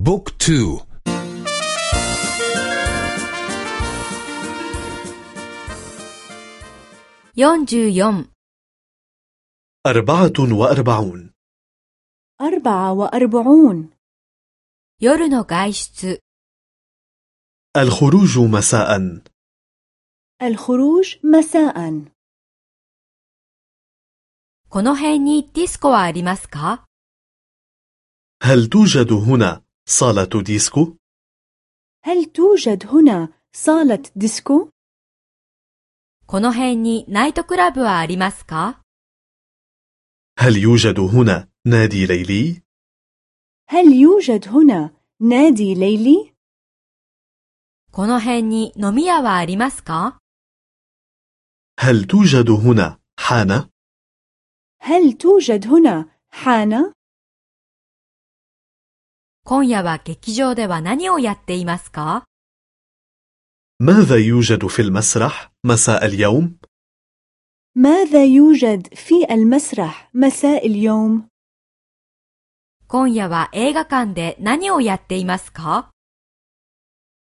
بوك تو يون أربعة وأربعون أربعة وأربعون 夜の外出 الخروج مساء الخروج مساء この辺にディスコはありますか هل توجد هنا صالة ديسكو؟ هل توجد هنا صالة ديسكو؟ この辺にナイトクラブはありますか هل يوجد هنا نادي ليلي؟ هل يوجد هنا نادي ليلي؟ この辺に飲み屋はありますか هل توجد هنا حانة؟ هل توجد هنا حانة؟ 今夜は劇場では何をやっていますか ماذا يوجد في المسرح مساء اليوم؟ ماذا يوجد في المسرح مساء اليوم؟ 今夜は映画館で何をやっていますか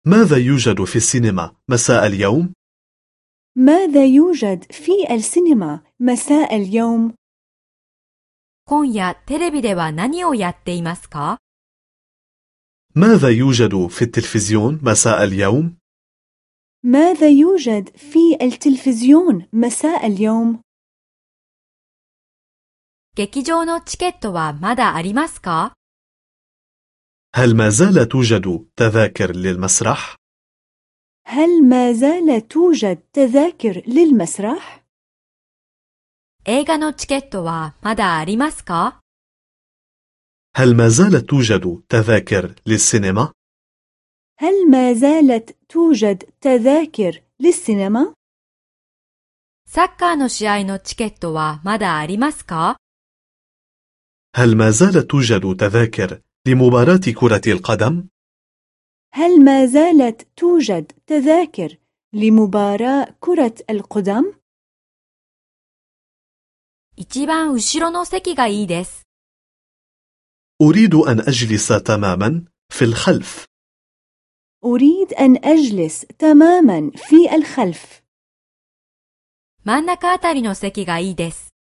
ماذا يوجد في السينما مساء اليوم؟ ماذا يوجد في السينما مساء اليوم؟ 今夜テレビでは何をやっていますか ماذا يوجد في التلفزيون مساء اليوم؟ ماذا يوجد في التلفزيون مساء اليوم؟ 劇場のチケットはまだありますか هل ما زال توجد تذاكر للمسرح؟ هل ما زال توجد تذاكر للمسرح؟ 映画のチケットはまだありますか هل ما زالت توجد تذاكر للسينما؟ هل ما زالت توجد تذاكر للسينما؟ サッカーの試合のチケットはまだありますか هل ما زالت توجد تذاكر لمباراة كرة القدم؟ هل ما زالت توجد تذاكر لمباراة كرة القدم؟ 一番後ろの席がいいです。 أريد أن أجلس تماما في الخلف أريد أن أجلس تماما في الخلف 真ん中あたりの席がいいです。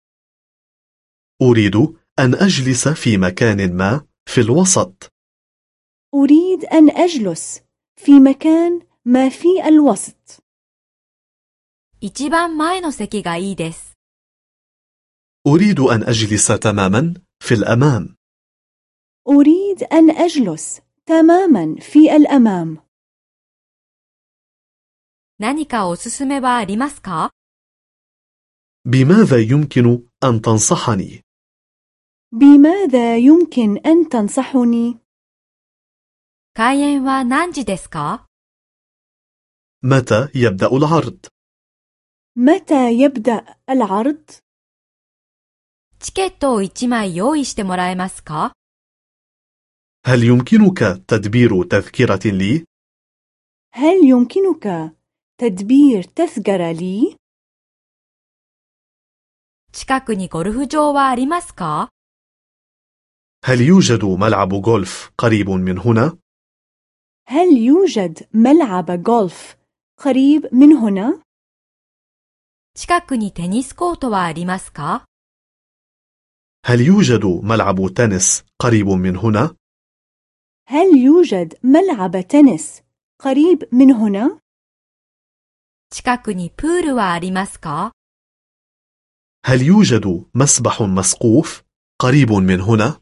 أريد أن أجلس في مكان ما في الوسط أريد أن أجلس في مكان ما في الوسط 一番前の席がいいです。 أريد أن أجلس تماما في الأمام أريد أن أجلس تماما في الأمام 何かおすすめはありますか بماذا يمكن أن تنصحني؟ بماذا يمكن أن تنصحني؟ 開演は何時ですか متى يبدأ العرض؟ متى يبدأ العرض؟ チケットを1枚用意してもらえますか هل يمكنك تدبير تذكرة لي؟ هل يمكنك تدبير تذكرة لي؟ 近くにゴルフ場はありますか هل يوجد ملعب غولف قريب من هنا؟ هل يوجد ملعب غولف قريب من هنا؟ 近くにテニスコートはありますか هل يوجد ملعب تنس قريب من هنا؟ هل يوجد ملعب تنس قريب من هنا؟ 近くにプールはありますか هل يوجد مسبح مسقوف قريب من هنا؟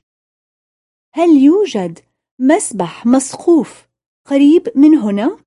هل يوجد مسبح مسقوف قريب من هنا؟